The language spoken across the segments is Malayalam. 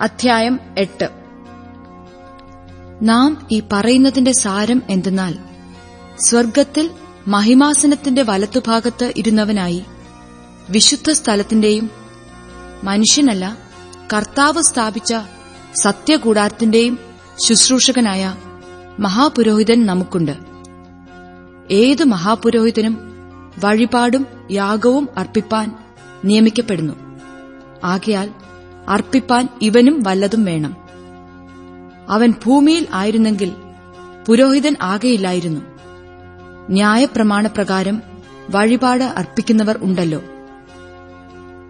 അധ്യായം എട്ട്. നാം ഈ പറയുന്നതിന്റെ സാരം എന്തെന്നാൽ സ്വർഗത്തിൽ മഹിമാസനത്തിന്റെ വലത്തുഭാഗത്ത് ഇരുന്നവനായി വിശുദ്ധ സ്ഥലത്തിന്റെയും മനുഷ്യനല്ല കർത്താവ് സ്ഥാപിച്ച സത്യകൂടാരത്തിന്റെയും ശുശ്രൂഷകനായ മഹാപുരോഹിതൻ നമുക്കുണ്ട്. ഏത് മഹാപുരോഹിതനും വഴിപാടും യാഗവും അർപ്പിപ്പാൻ നിയമിക്കപ്പെടുന്നു. ആകയാൽ അർപ്പിപ്പാൻ ഇവനും വല്ലതും വേണം. അവൻ ഭൂമിയിൽ ആയിരുന്നെങ്കിൽ പുരോഹിതൻ ആകെയില്ലായിരുന്നു. ന്യായപ്രമാണപ്രകാരം വഴിപാട് അർപ്പിക്കുന്നവർ ഉണ്ടല്ലോ.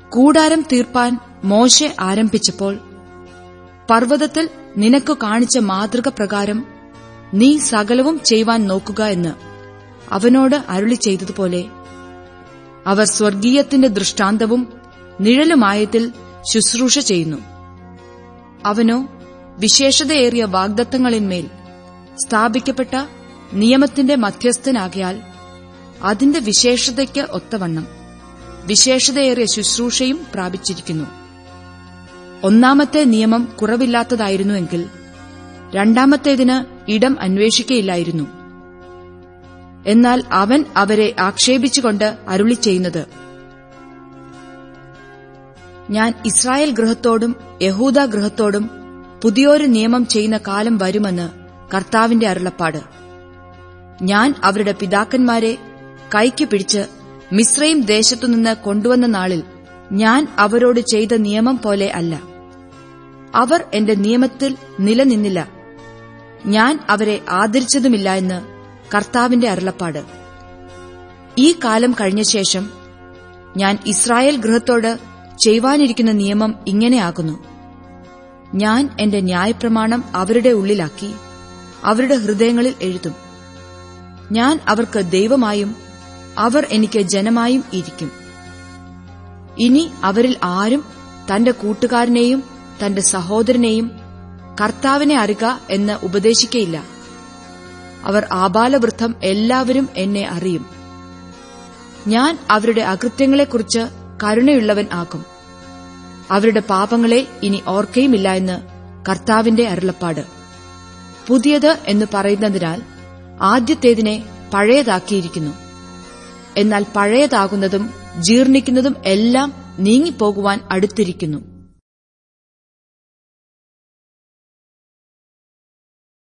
കൂടാരം തീർപ്പാൻ മോശെ ആരംഭിച്ചപ്പോൾ പർവതത്തിൽ നിനക്കു കാണിച്ച മാതൃക പ്രകാരം നീ സകലവും ചെയ്യുവാൻ നോക്കുക എന്ന് അവനോട് അരുളി ചെയ്തതുപോലെ അവർ സ്വർഗീയത്തിന്റെ ദൃഷ്ടാന്തവും നിഴലുമായതിൽ ശുശ്രൂഷ ചെയ്യുന്നു. അവനോ വിശേഷതയേറിയ വാഗ്ദത്തങ്ങളിന്മേൽ സ്ഥാപിക്കപ്പെട്ട നിയമത്തിന്റെ മധ്യസ്ഥനാകിയാൽ അതിന്റെ വിശേഷതയ്ക്ക് ഒത്തവണ്ണം വിശേഷതയേറിയ ശുശ്രൂഷയും പ്രാപിച്ചിരിക്കുന്നു. ഒന്നാമത്തെ നിയമം കുറവില്ലാത്തതായിരുന്നുവെങ്കിൽ രണ്ടാമത്തേതിന് ഇടം അന്വേഷിക്കയില്ലായിരുന്നു. എന്നാൽ അവൻ അവരെ ആക്ഷേപിച്ചുകൊണ്ട് അരുളി ചെയ്യുന്നത് ഞാൻ ഇസ്രായേൽ ഗൃഹത്തോടും യഹൂദ ഗൃഹത്തോടും പുതിയൊരു നിയമം ചെയ്യുന്ന കാലം വരുമെന്ന് കർത്താവിന്റെ അരുളപ്പാട്. ഞാൻ അവരുടെ പിതാക്കന്മാരെ കൈക്ക് പിടിച്ച് മിശ്രയും ദേശത്തുനിന്ന് കൊണ്ടുവന്ന നാളിൽ ഞാൻ അവരോട് ചെയ്ത നിയമം പോലെ അല്ല. അവർ എന്റെ നിയമത്തിൽ നിലനിന്നില്ല. ഞാൻ അവരെ ആദരിച്ചതുമില്ല എന്ന് കർത്താവിന്റെ അരുളപ്പാട്. ഈ കാലം കഴിഞ്ഞ ശേഷം ഞാൻ ഇസ്രായേൽ ഗൃഹത്തോട് ചെയ്യുവാനിരിക്കുന്ന നിയമം ഇങ്ങനെയാകുന്നു ഞാൻ എന്റെ ന്യായപ്രമാണം അവരുടെ ഉള്ളിലാക്കി അവരുടെ ഹൃദയങ്ങളിൽ എഴുതും. ഞാൻ അവർക്ക് ദൈവമായും അവർ എനിക്ക് ജനമായും ഇരിക്കും. ഇനി അവരിൽ ആരും തന്റെ കൂട്ടുകാരനെയും തന്റെ സഹോദരനെയും കർത്താവിനെ അറിക എന്ന് ഉപദേശിക്കയില്ല. അവർ ആബാലവൃദ്ധം എല്ലാവരും എന്നെ അറിയും. ഞാൻ അവരുടെ അകൃത്യങ്ങളെക്കുറിച്ച് കരുണയുള്ളവൻ ആക്കും അവരുടെ പാപങ്ങളെ ഇനി ഓർക്കയുമില്ല എന്ന് കർത്താവിന്റെ അരുളപ്പാട്. പുതിയത് എന്ന് പറയുന്നതിനാൽ ആദ്യത്തേതിനെ പഴയതാക്കിയിരിക്കുന്നു. എന്നാൽ പഴയതാകുന്നതും ജീർണിക്കുന്നതും എല്ലാം നീങ്ങിപ്പോകുവാൻ അടുത്തിരിക്കുന്നു.